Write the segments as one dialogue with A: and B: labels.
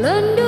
A: London.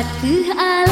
A: Patuh